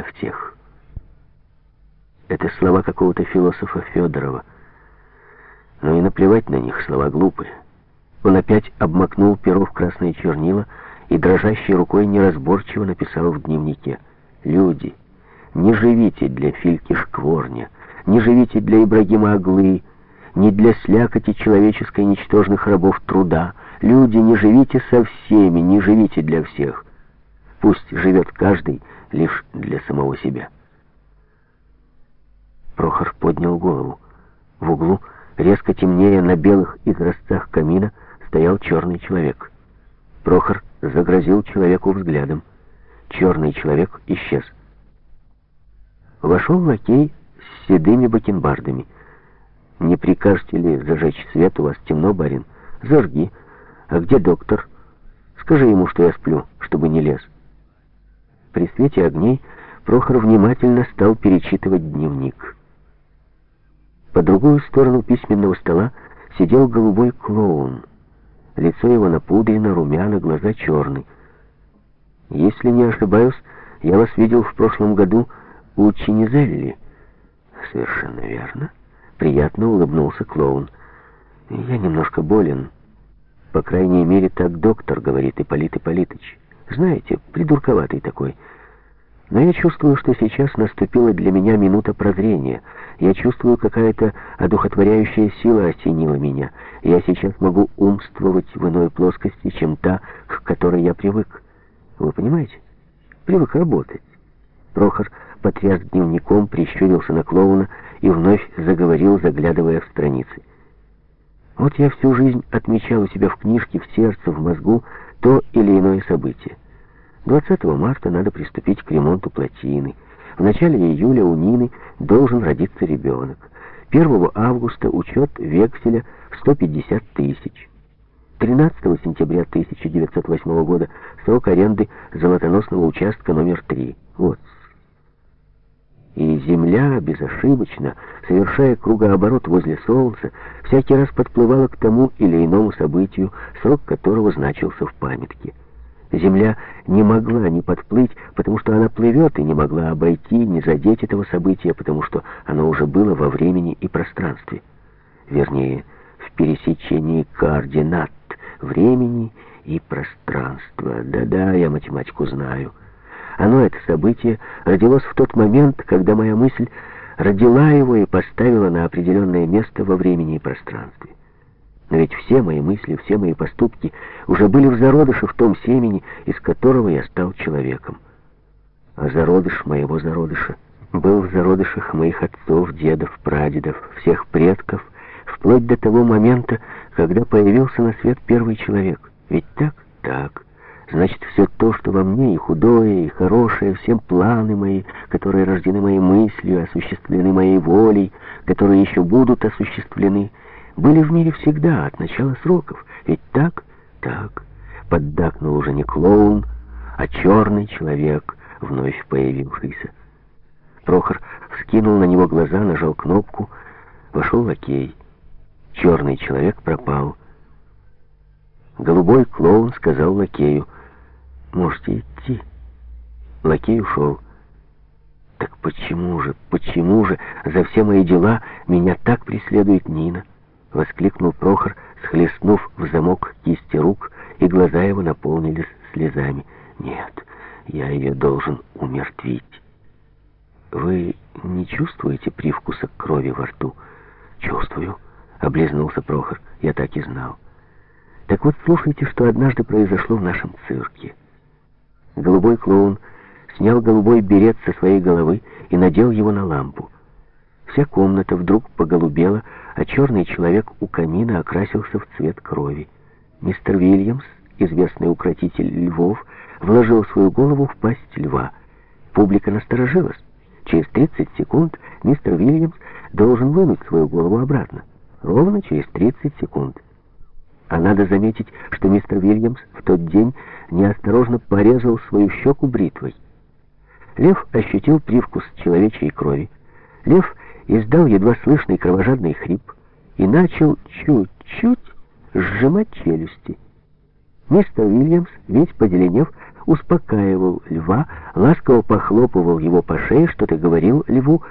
для всех. Это слова какого-то философа Федорова. Но и наплевать на них, слова глупые. Он опять обмакнул перо в красные чернила и дрожащей рукой неразборчиво написал в дневнике. «Люди, не живите для Фильки Шкворня, не живите для Ибрагима Аглы, не для слякоти человеческой ничтожных рабов труда. Люди, не живите со всеми, не живите для всех. Пусть живет каждый лишь для самого себя». Прохор поднял голову. В углу, резко темнее на белых изразцах камина, стоял черный человек. Прохор загрозил человеку взглядом. Черный человек исчез. Вошел лакей с седыми бакенбардами. «Не прикажете ли зажечь свет? У вас темно, барин. Зажги. А где доктор? Скажи ему, что я сплю, чтобы не лез». При свете огней Прохор внимательно стал перечитывать дневник. По другую сторону письменного стола сидел голубой клоун. Лицо его напудрено, румяно, глаза черные. Если не ошибаюсь, я вас видел в прошлом году у Чинизелли. Совершенно верно. Приятно улыбнулся клоун. Я немножко болен. По крайней мере, так доктор говорит, Ипполит Ипполитыч. Знаете, придурковатый такой. Но я чувствую, что сейчас наступила для меня минута прозрения. Я чувствую, какая-то одухотворяющая сила осенила меня. Я сейчас могу умствовать в иной плоскости, чем та, к которой я привык. Вы понимаете? Привык работать. Прохор потряс дневником, прищурился на клоуна и вновь заговорил, заглядывая в страницы. Вот я всю жизнь отмечал у себя в книжке, в сердце, в мозгу то или иное событие. 20 марта надо приступить к ремонту плотины. В начале июля у Нины должен родиться ребенок. 1 августа учет векселя в 150 тысяч. 13 сентября 1908 года срок аренды золотоносного участка номер 3. Вот. И Земля безошибочно, совершая кругооборот возле Солнца, всякий раз подплывала к тому или иному событию, срок которого значился в памятке. Земля не могла не подплыть, потому что она плывет, и не могла обойти, не задеть этого события, потому что оно уже было во времени и пространстве. Вернее, в пересечении координат времени и пространства. Да-да, я математику знаю. Оно, это событие, родилось в тот момент, когда моя мысль родила его и поставила на определенное место во времени и пространстве. Но ведь все мои мысли, все мои поступки уже были в зародыше в том семени, из которого я стал человеком. А зародыш моего зародыша был в зародышах моих отцов, дедов, прадедов, всех предков, вплоть до того момента, когда появился на свет первый человек. Ведь так? Так. Значит, все то, что во мне, и худое, и хорошее, все планы мои, которые рождены моей мыслью, осуществлены моей волей, которые еще будут осуществлены, были в мире всегда, от начала сроков. Ведь так? Так. Поддакнул уже не клоун, а черный человек, вновь появившийся. Прохор вскинул на него глаза, нажал кнопку. Вошел лакей. Черный человек пропал. Голубой клоун сказал лакею, «Можете идти». Лакей ушел. Так почему же, почему же за все мои дела меня так преследует Нина? — воскликнул Прохор, схлестнув в замок кисти рук, и глаза его наполнились слезами. «Нет, я ее должен умертвить». «Вы не чувствуете привкуса крови во рту?» «Чувствую», — облизнулся Прохор. «Я так и знал». «Так вот, слушайте, что однажды произошло в нашем цирке». Голубой клоун снял голубой берет со своей головы и надел его на лампу. Вся комната вдруг поголубела, а черный человек у камина окрасился в цвет крови. Мистер Вильямс, известный укротитель львов, вложил свою голову в пасть льва. Публика насторожилась. Через 30 секунд мистер Вильямс должен вынуть свою голову обратно. Ровно через 30 секунд. А надо заметить, что мистер Вильямс в тот день неосторожно порезал свою щеку бритвой. Лев ощутил привкус человечьей крови. Лев издал едва слышный кровожадный хрип и начал чуть-чуть сжимать челюсти. Мистер Уильямс, весь поделенев, успокаивал льва, ласково похлопывал его по шее, что-то говорил льву,